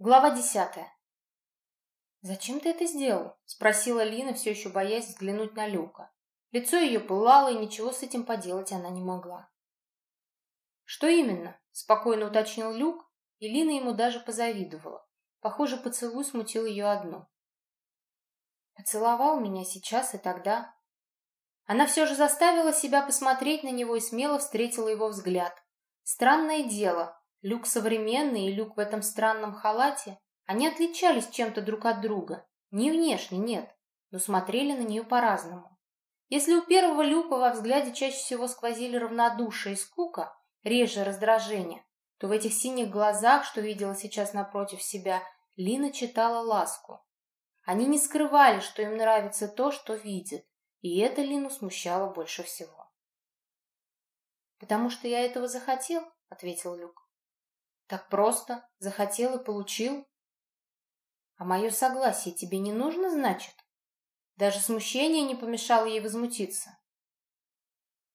Глава десятая. «Зачем ты это сделал?» — спросила Лина, все еще боясь взглянуть на Люка. Лицо ее пылало, и ничего с этим поделать она не могла. «Что именно?» — спокойно уточнил Люк, и Лина ему даже позавидовала. Похоже, поцелуй смутил ее одну. «Поцеловал меня сейчас и тогда». Она все же заставила себя посмотреть на него и смело встретила его взгляд. Странное дело, Люк современный и Люк в этом странном халате, они отличались чем-то друг от друга. Не внешне, нет, но смотрели на нее по-разному. Если у первого Люка во взгляде чаще всего сквозили равнодушие и скука, реже раздражение, то в этих синих глазах, что видела сейчас напротив себя, Лина читала ласку. Они не скрывали, что им нравится то, что видят, и это Лину смущало больше всего. «Потому что я этого захотел», — ответил Люк. Так просто? Захотел и получил? А мое согласие тебе не нужно, значит? Даже смущение не помешало ей возмутиться.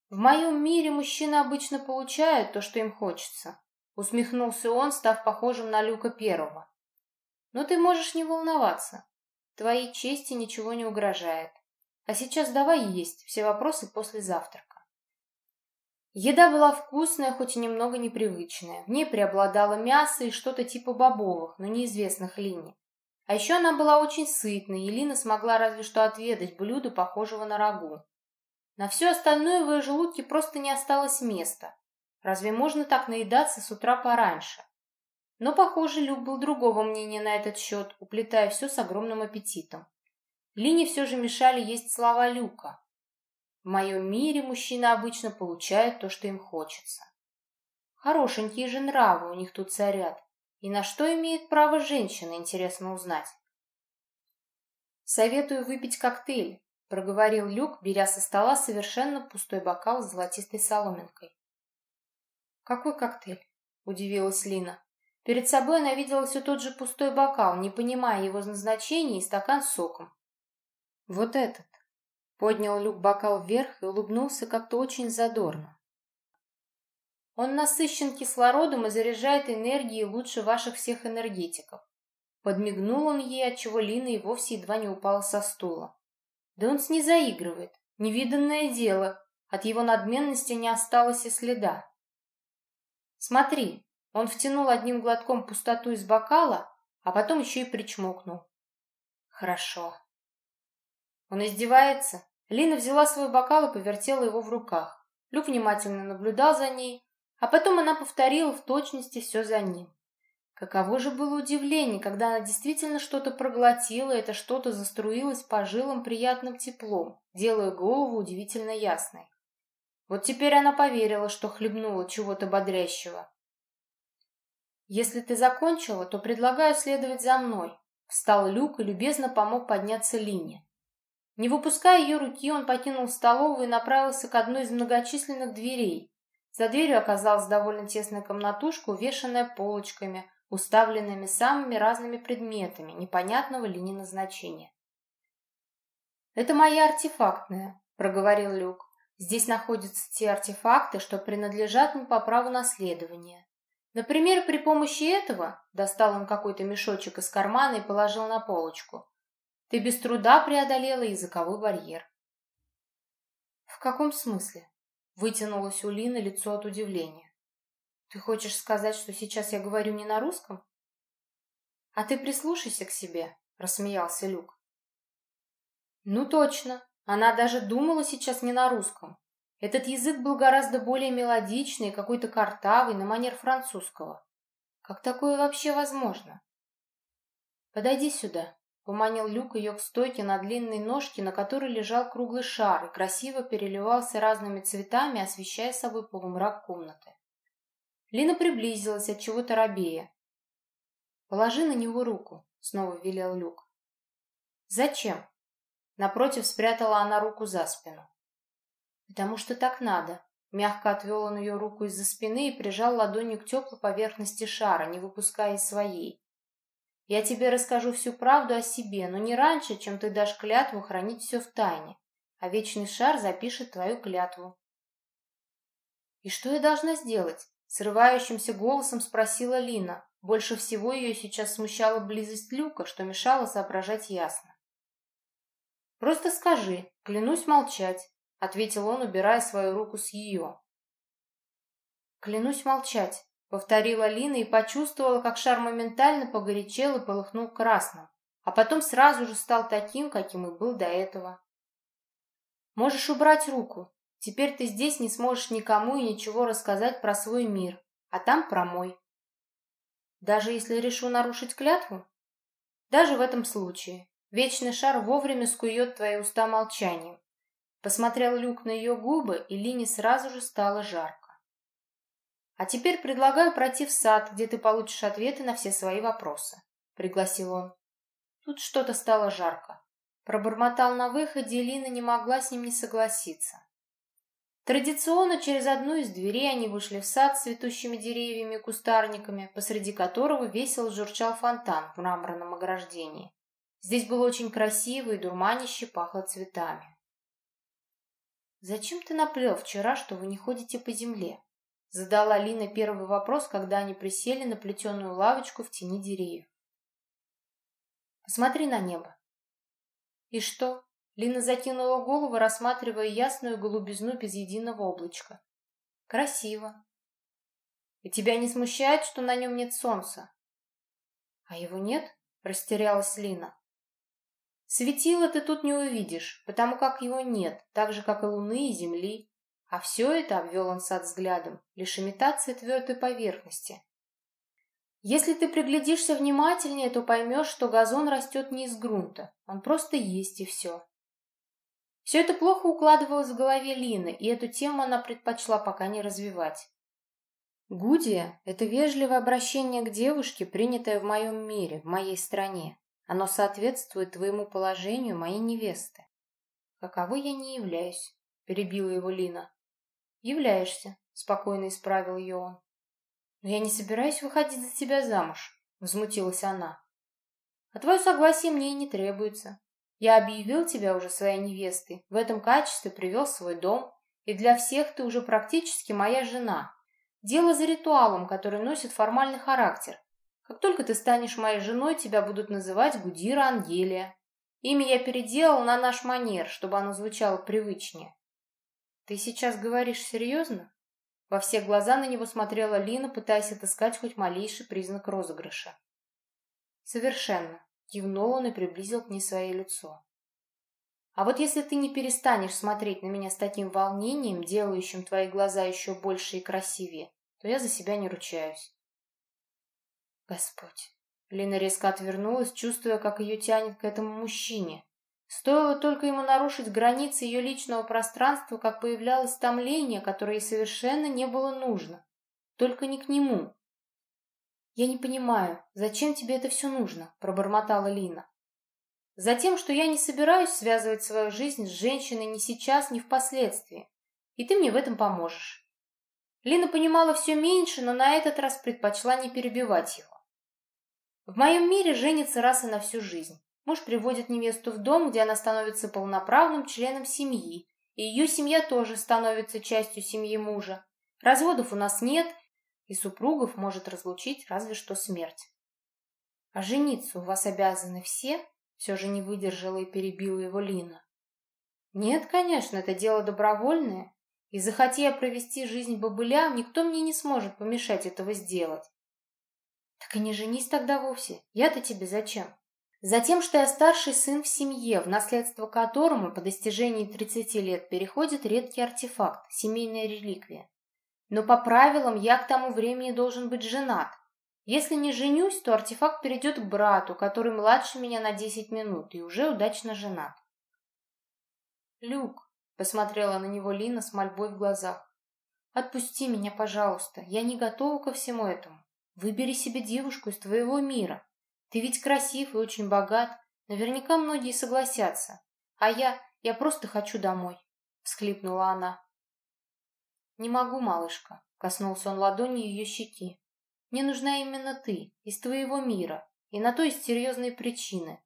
В моем мире мужчины обычно получают то, что им хочется. Усмехнулся он, став похожим на Люка Первого. Но ты можешь не волноваться. Твоей чести ничего не угрожает. А сейчас давай есть, все вопросы после завтрака. Еда была вкусная, хоть и немного непривычная. В ней преобладало мясо и что-то типа бобовых, но неизвестных линий. А еще она была очень сытной, и Лина смогла разве что отведать блюдо, похожего на рагу. На все остальное в ее желудке просто не осталось места. Разве можно так наедаться с утра пораньше? Но, похоже, Люк был другого мнения на этот счет, уплетая все с огромным аппетитом. Лине все же мешали есть слова Люка. В моем мире мужчины обычно получают то, что им хочется. Хорошенькие же нравы у них тут царят. И на что имеет право женщина, интересно узнать. «Советую выпить коктейль», — проговорил Люк, беря со стола совершенно пустой бокал с золотистой соломинкой. «Какой коктейль?» — удивилась Лина. Перед собой она видела все тот же пустой бокал, не понимая его назначения, и стакан с соком. «Вот этот», Поднял Люк бокал вверх и улыбнулся как-то очень задорно. Он насыщен кислородом и заряжает энергией лучше ваших всех энергетиков. Подмигнул он ей, отчего Лина и вовсе едва не упала со стула. Да он с ней заигрывает. Невиданное дело. От его надменности не осталось и следа. Смотри, он втянул одним глотком пустоту из бокала, а потом еще и причмокнул. Хорошо. Он издевается? Лина взяла свой бокал и повертела его в руках. Люк внимательно наблюдал за ней, а потом она повторила в точности все за ним. Каково же было удивление, когда она действительно что-то проглотила, это что-то заструилось по жилам приятным теплом, делая голову удивительно ясной. Вот теперь она поверила, что хлебнула чего-то бодрящего. «Если ты закончила, то предлагаю следовать за мной», — встал Люк и любезно помог подняться Лине. Не выпуская ее руки, он покинул столовую и направился к одной из многочисленных дверей. За дверью оказалась довольно тесная комнатушка, увешанная полочками, уставленными самыми разными предметами, непонятного ли назначения. «Это моя артефактная», — проговорил Люк. «Здесь находятся те артефакты, что принадлежат мне по праву наследования. Например, при помощи этого...» — достал он какой-то мешочек из кармана и положил на полочку. Ты без труда преодолела языковой барьер. В каком смысле? Вытянулось у Лины лицо от удивления. Ты хочешь сказать, что сейчас я говорю не на русском? А ты прислушайся к себе, рассмеялся Люк. Ну точно, она даже думала сейчас не на русском. Этот язык был гораздо более мелодичный, какой-то картавый, на манер французского. Как такое вообще возможно? Подойди сюда, Поманил Люк ее к стойке на длинной ножке, на которой лежал круглый шар и красиво переливался разными цветами, освещая собой полумрак комнаты. Лина приблизилась от чего-то робея. «Положи на него руку», — снова велел Люк. «Зачем?» Напротив спрятала она руку за спину. «Потому что так надо», Мягко отвел он ее руку из-за спины и прижал ладонью к теплой поверхности шара, не выпуская из своей. Я тебе расскажу всю правду о себе, но не раньше, чем ты дашь клятву хранить все в тайне, а Вечный Шар запишет твою клятву. «И что я должна сделать?» — срывающимся голосом спросила Лина. Больше всего ее сейчас смущала близость Люка, что мешало соображать ясно. «Просто скажи, клянусь молчать», — ответил он, убирая свою руку с ее. «Клянусь молчать», — повторила Лина и почувствовала, как шар моментально погорячел и полыхнул красным, а потом сразу же стал таким, каким и был до этого. «Можешь убрать руку. Теперь ты здесь не сможешь никому и ничего рассказать про свой мир, а там про мой. Даже если решу нарушить клятву? Даже в этом случае. Вечный шар вовремя скует твои уста молчанием. Посмотрел Люк на ее губы, и Лине сразу же стало жарко. А теперь предлагаю пройти в сад, где ты получишь ответы на все свои вопросы, пригласил он. Тут что-то стало жарко. Пробормотал на выходе, Лина не могла с ним не согласиться. Традиционно через одну из дверей они вышли в сад с цветущими деревьями и кустарниками, посреди которого весело журчал фонтан в мраморном ограждении. Здесь было очень красиво и дурманище пахло цветами. «Зачем ты наплел вчера, что вы не ходите по земле?» Задала Лина первый вопрос, когда они присели на плетеную лавочку в тени деревьев. «Посмотри на небо». «И что?» Лина закинула голову, рассматривая ясную голубизну без единого облачка. Красиво. И тебя не смущает, что на нем нет солнца? А его нет? Растерялась Лина. Светила ты тут не увидишь, потому как его нет, так же, как и луны и земли. А все это, обвел он сад взглядом, лишь имитация твердой поверхности. Если ты приглядишься внимательнее, то поймешь, что газон растет не из грунта, он просто есть и все. Все это плохо укладывалось в голове Лины, и эту тему она предпочла пока не развивать. Гудия — это вежливое обращение к девушке, принятое в моем мире, в моей стране. Оно соответствует твоему положению, моей невесты. Каковой я не являюсь, — перебила его Лина. Являешься, — спокойно исправил ее он. Но я не собираюсь выходить за тебя замуж, — возмутилась она. А твое согласие мне и не требуется. Я объявил тебя уже своей невестой, в этом качестве привел свой дом, и для всех ты уже практически моя жена. Дело за ритуалом, который носит формальный характер. Как только ты станешь моей женой, тебя будут называть Гудира Ангелия. Имя я переделал на наш манер, чтобы оно звучало привычнее. Ты сейчас говоришь серьезно? Во все глаза на него смотрела Лина, пытаясь отыскать хоть малейший признак розыгрыша. Совершенно. Кивнул он и приблизил к ней свое лицо. А вот если ты не перестанешь смотреть на меня с таким волнением, делающим твои глаза еще больше и красивее, то я за себя не ручаюсь. Господь. Лина резко отвернулась, чувствуя, как ее тянет к этому мужчине. Стоило только ему нарушить границы ее личного пространства, как появлялось томление, которое ей совершенно не было нужно. Только не к нему. «Я не понимаю, зачем тебе это все нужно?» – пробормотала Лина. «Затем, что я не собираюсь связывать свою жизнь с женщиной ни сейчас, ни впоследствии, и ты мне в этом поможешь». Лина понимала все меньше, но на этот раз предпочла не перебивать его. В моем мире женится раз и на всю жизнь. Муж приводит невесту в дом, где она становится полноправным членом семьи, и ее семья тоже становится частью семьи мужа. Разводов у нас нет, и супругов может разлучить разве что смерть. А жениться у вас обязаны все? Все же не выдержала и перебила его Лина. Нет, конечно, это дело добровольное, и захоти я провести жизнь бобыля, никто мне не сможет помешать этого сделать. Так и не женись тогда вовсе. Я-то тебе зачем? Затем, что я старший сын в семье, в наследство которому по достижении 30 лет переходит редкий артефакт, семейная реликвия. Но по правилам я к тому времени должен быть женат. Если не женюсь, то артефакт перейдет к брату, который младше меня на десять минут и уже удачно женат. «Люк», — посмотрела на него Лина с мольбой в глазах, — «отпусти меня, пожалуйста, я не готова ко всему этому. Выбери себе девушку из твоего мира. Ты ведь красив и очень богат, наверняка многие согласятся. А я, я просто хочу домой», — всхлипнула она. «Не могу, малышка», — коснулся он ладонью ее щеки. «Мне нужна именно ты, из твоего мира, и на то есть серьезные причины.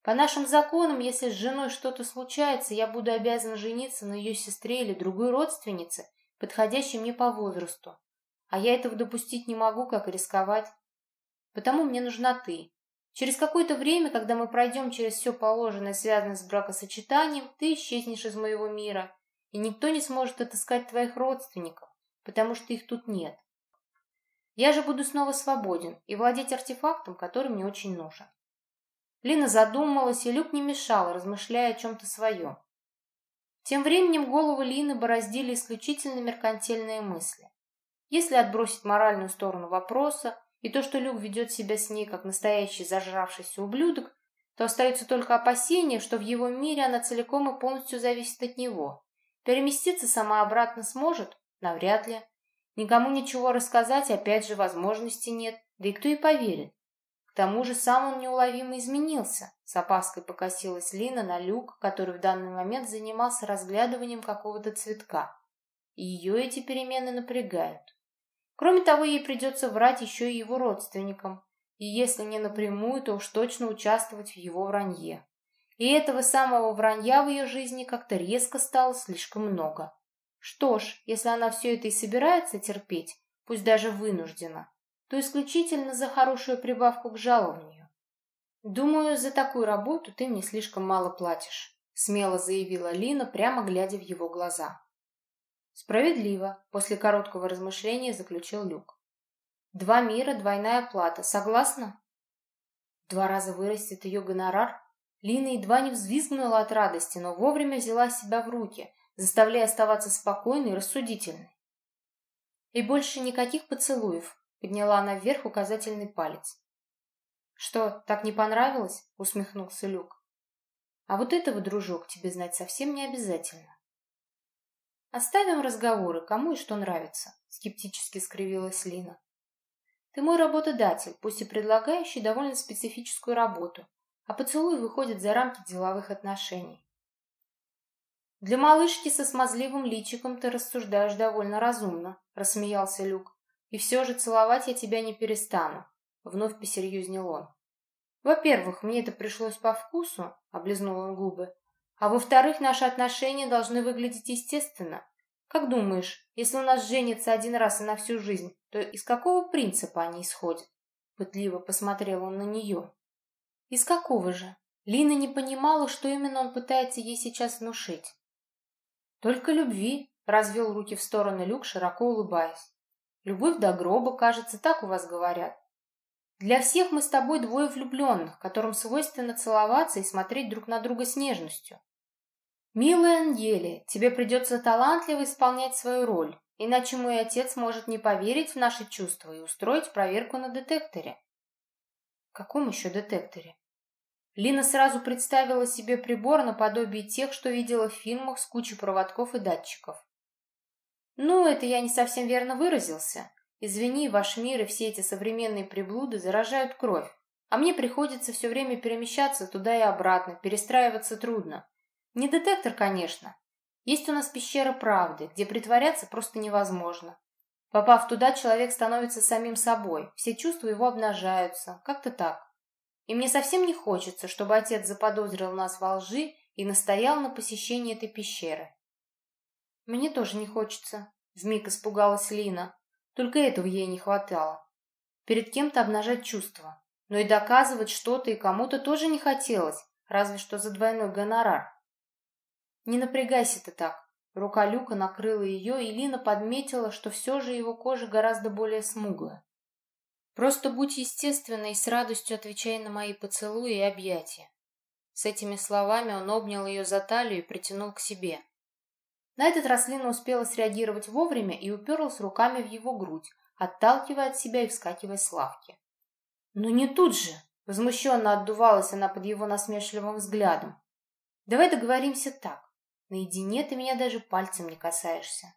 По нашим законам, если с женой что-то случается, я буду обязан жениться на ее сестре или другой родственнице, подходящей мне по возрасту. А я этого допустить не могу, как рисковать. потому мне нужна ты. Через какое-то время, когда мы пройдем через все положенное, связанное с бракосочетанием, ты исчезнешь из моего мира, и никто не сможет отыскать твоих родственников, потому что их тут нет. Я же буду снова свободен и владеть артефактом, который мне очень нужен. Лина задумалась, и Люк не мешал, размышляя о чем-то своем. Тем временем голову Лины бороздили исключительно меркантильные мысли. Если отбросить моральную сторону вопроса, и то, что Люк ведет себя с ней как настоящий зажравшийся ублюдок, то остается только опасение, что в его мире она целиком и полностью зависит от него. Переместиться сама обратно сможет? Навряд ли. Никому ничего рассказать опять же возможности нет, да и кто и поверит. К тому же сам он неуловимо изменился. С опаской покосилась Лина на люк, который в данный момент занимался разглядыванием какого-то цветка. И ее эти перемены напрягают. Кроме того, ей придется врать еще и его родственникам, и если не напрямую, то уж точно участвовать в его вранье. И этого самого вранья в ее жизни как-то резко стало слишком много. Что ж, если она все это и собирается терпеть, пусть даже вынуждена, то исключительно за хорошую прибавку к жалованию. «Думаю, за такую работу ты мне слишком мало платишь», смело заявила Лина, прямо глядя в его глаза. Справедливо, после короткого размышления заключил Люк. Два мира, двойная плата. Согласна? два раза вырастет ее гонорар? Лина едва не взвизгнула от радости, но вовремя взяла себя в руки, заставляя оставаться спокойной и рассудительной. И больше никаких поцелуев, подняла она вверх указательный палец. Что, так не понравилось? усмехнулся Люк. А вот этого, дружок, тебе знать совсем не обязательно. «Оставим разговоры, кому и что нравится», — скептически скривилась Лина. «Ты мой работодатель, пусть и предлагающий довольно специфическую работу, а поцелуй выходит за рамки деловых отношений». «Для малышки со смазливым личиком ты рассуждаешь довольно разумно», — рассмеялся Люк. «И все же целовать я тебя не перестану», — вновь посерьезнел он. «Во-первых, мне это пришлось по вкусу», — облизнул он губы, а во-вторых, наши отношения должны выглядеть естественно. Как думаешь, если у нас женится один раз и на всю жизнь, то из какого принципа они исходят? Пытливо посмотрел он на нее. Из какого же? Лина не понимала, что именно он пытается ей сейчас внушить. Только любви, развел руки в стороны Люк, широко улыбаясь. Любовь до гроба, кажется, так у вас говорят. Для всех мы с тобой двое влюбленных, которым свойственно целоваться и смотреть друг на друга с нежностью. Милая Ангелия, тебе придется талантливо исполнять свою роль, иначе мой отец может не поверить в наши чувства и устроить проверку на детекторе. Каком еще детекторе? Лина сразу представила себе прибор наподобие тех, что видела в фильмах с кучей проводков и датчиков. Ну, это я не совсем верно выразился. Извини, ваш мир и все эти современные приблуды заражают кровь, а мне приходится все время перемещаться туда и обратно, перестраиваться трудно. Не детектор, конечно. Есть у нас пещера правды, где притворяться просто невозможно. Попав туда, человек становится самим собой, все чувства его обнажаются, как-то так. И мне совсем не хочется, чтобы отец заподозрил нас во лжи и настоял на посещении этой пещеры. Мне тоже не хочется, вмиг испугалась Лина. Только этого ей не хватало. Перед кем-то обнажать чувства. Но и доказывать что-то и кому-то тоже не хотелось, разве что за двойной гонорар. Не напрягайся ты так. Рука Люка накрыла ее, и Лина подметила, что все же его кожа гораздо более смуглая. Просто будь естественной и с радостью отвечай на мои поцелуи и объятия. С этими словами он обнял ее за талию и притянул к себе. На этот раз Лина успела среагировать вовремя и уперлась руками в его грудь, отталкивая от себя и вскакивая с лавки. «Ну не тут же!» — возмущенно отдувалась она под его насмешливым взглядом. «Давай договоримся так. Наедине ты меня даже пальцем не касаешься».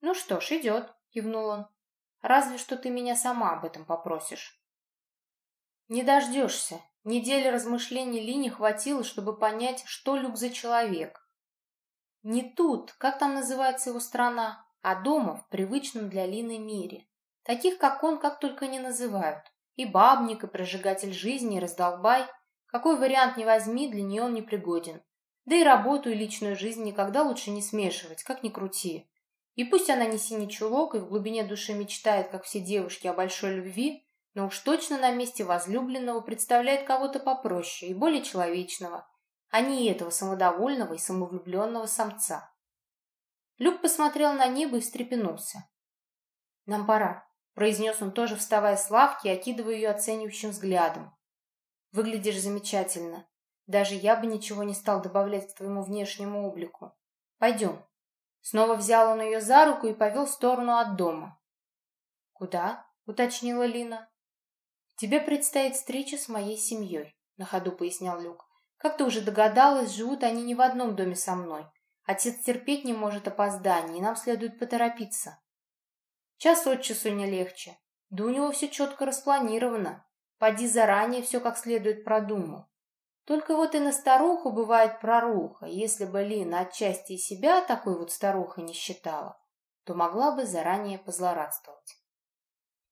«Ну что ж, идет», — кивнул он. «Разве что ты меня сама об этом попросишь». «Не дождешься. Недели размышлений Лине хватило, чтобы понять, что Люк за человек, не тут, как там называется его страна, а дома в привычном для Лины мире. Таких, как он, как только не называют. И бабник, и прожигатель жизни, и раздолбай. Какой вариант не возьми, для нее он непригоден. Да и работу и личную жизнь никогда лучше не смешивать, как ни крути. И пусть она не синий чулок и в глубине души мечтает, как все девушки, о большой любви, но уж точно на месте возлюбленного представляет кого-то попроще и более человечного, а не этого самодовольного и самовлюбленного самца. Люк посмотрел на небо и встрепенулся. «Нам пора», — произнес он тоже, вставая с лавки и окидывая ее оценивающим взглядом. «Выглядишь замечательно. Даже я бы ничего не стал добавлять к твоему внешнему облику. Пойдем». Снова взял он ее за руку и повел в сторону от дома. «Куда?» — уточнила Лина. «Тебе предстоит встреча с моей семьей», — на ходу пояснял Люк. «Как ты уже догадалась, живут они не в одном доме со мной. Отец терпеть не может опозданий, и нам следует поторопиться». Час от часу не легче. Да у него все четко распланировано. Поди заранее все как следует продумал. Только вот и на старуху бывает проруха. Если бы Лина отчасти и себя такой вот старухой не считала, то могла бы заранее позлорадствовать.